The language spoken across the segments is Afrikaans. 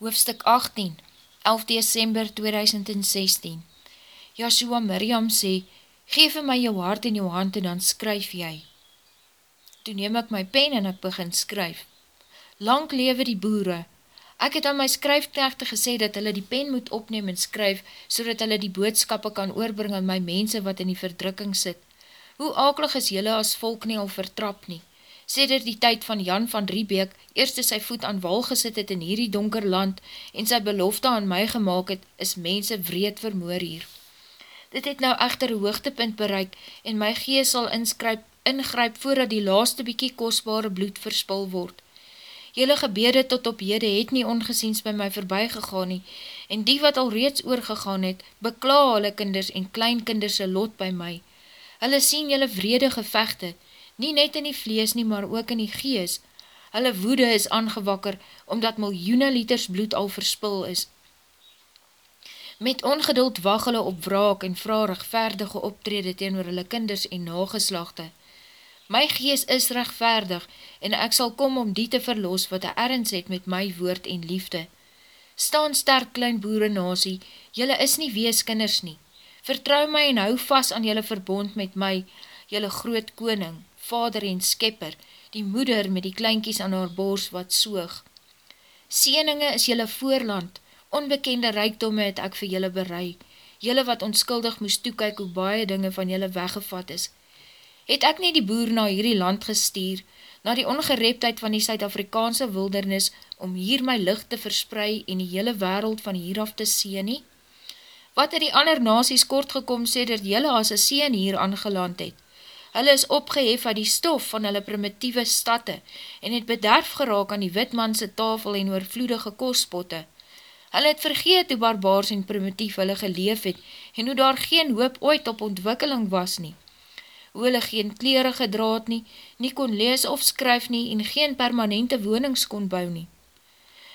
Hoofstuk 18 11 December 2016 Joshua Miriam sê, Geef my jou hart en jou hand en dan skryf jy. Toe neem ek my pen en ek begin skryf. Lang lewe die boere. Ek het aan my skryfknechte gesê dat hulle die pen moet opneem en skryf, so dat hulle die boodskappe kan oorbring aan my mense wat in die verdrukking sit. Hoe akelig is julle as volk nie al vertrap nie? Seder die tyd van Jan van Riebeek eerste sy voet aan wal gesit het in hierdie donker land en sy belofte aan my gemaakt het, is mense wreed vermoor hier. Dit het nou echter hoogtepunt bereik en my gees sal inskryp, ingryp voordat die laaste bykie kostbare bloed verspil word. Julle gebede tot op jede het nie ongesiens by my voorbij gegaan nie en die wat al reeds oorgegaan het, bekla hulle kinders en kleinkinderse lot by my. Hulle sien julle vrede gevechte, nie net in die vlees nie, maar ook in die gees. Hulle woede is aangewakker, omdat miljoene liters bloed al verspil is. Met ongeduld wag hulle op wraak en vraag rechtvaardige optrede teen hulle kinders en nageslachte. My gees is rechtvaardig, en ek sal kom om die te verloos wat hy ergens het met my woord en liefde. Staan sterk klein boere nasie, jylle is nie weeskinders nie. Vertrou my en hou vast aan jylle verbond met my, jylle groot koning vader en skepper, die moeder met die kleinkies aan haar bors wat soog. Seeninge is jylle voorland, onbekende reikdomme het ek vir jylle berei, jylle wat onskuldig moes toekyk hoe baie dinge van jylle weggevat is. Het ek nie die boer na hierdie land gestuur, na die ongereptheid van die Suid-Afrikaanse wildernis, om hier my licht te versprei en die hele wereld van hieraf te sien nie? Wat het die ander nasies kort gekom sê dat jylle as een sien hier aangeland het? Hulle is opgehef uit die stof van hulle primitieve stadte en het bederf geraak aan die witmanse tafel en oorvloedige kostpotte. Hulle het vergeet hoe barbaars en primitief hulle geleef het en hoe daar geen hoop ooit op ontwikkeling was nie. Hoe hulle geen kleren gedraad nie, nie kon lees of skryf nie en geen permanente wonings kon bou nie.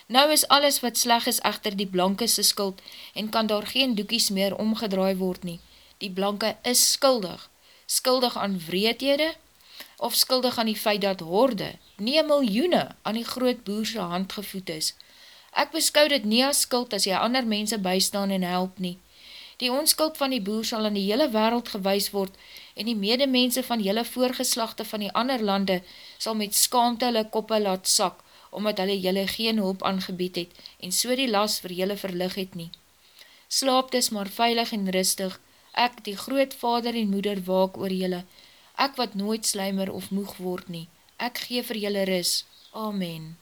Nou is alles wat sleg is achter die blankese skuld en kan daar geen doekies meer omgedraai word nie. Die blanke is skuldig skuldig aan wreedhede, of skuldig aan die feit dat horde, nie miljoene aan die groot boerse hand gevoed is. Ek beskou dit nie as skuld as jy ander mense bystaan en help nie. Die onskuld van die boer sal in die hele wereld gewys word en die medemense van jylle voorgeslachte van die ander lande sal met skaamte hulle koppe laat sak, omdat hulle jylle geen hulp aangebied het en so die las vir jylle verlig het nie. Slaap dis maar veilig en rustig, ek die groot vader en moeder waak oor jylle, ek wat nooit slijmer of moeg word nie, ek gee vir jylle ris, Amen.